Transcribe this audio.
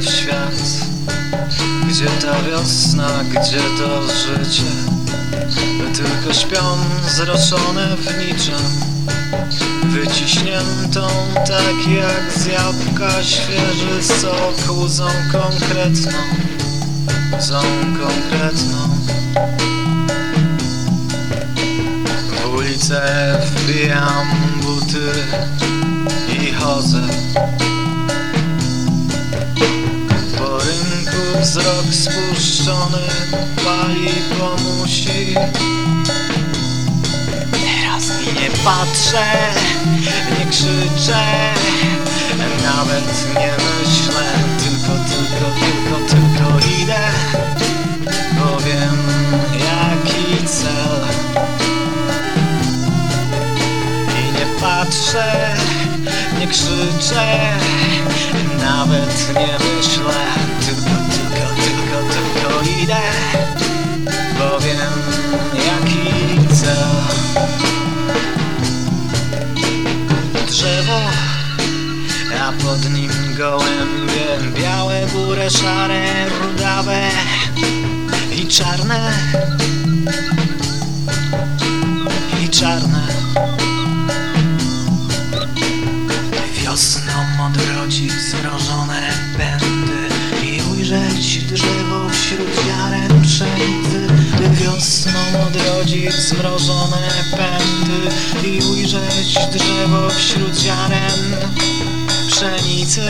w świat Gdzie ta wiosna, gdzie to życie. Tylko śpią zroczone w niczym Wyciśniętą tak jak z jabłka świeży sok Łzą konkretną, łzą konkretną. W ulicę wbijam buty i chodzę wzrok spuszczony pali pomusi Teraz nie patrzę, nie krzyczę Nawet nie myślę, tylko, tylko, tylko, tylko idę. Bo wiem jaki cel. I nie patrzę, nie krzyczę Nawet nie myślę pod nim gołębie Białe, burę, szare, rudawe i czarne. I czarne. Wiosną odrodzić zmrożone pędy I ujrzeć drzewo wśród ziaren pszenicy Wiosną odrodzić zmrożone pędy I ujrzeć drzewo wśród ziaren pszenicy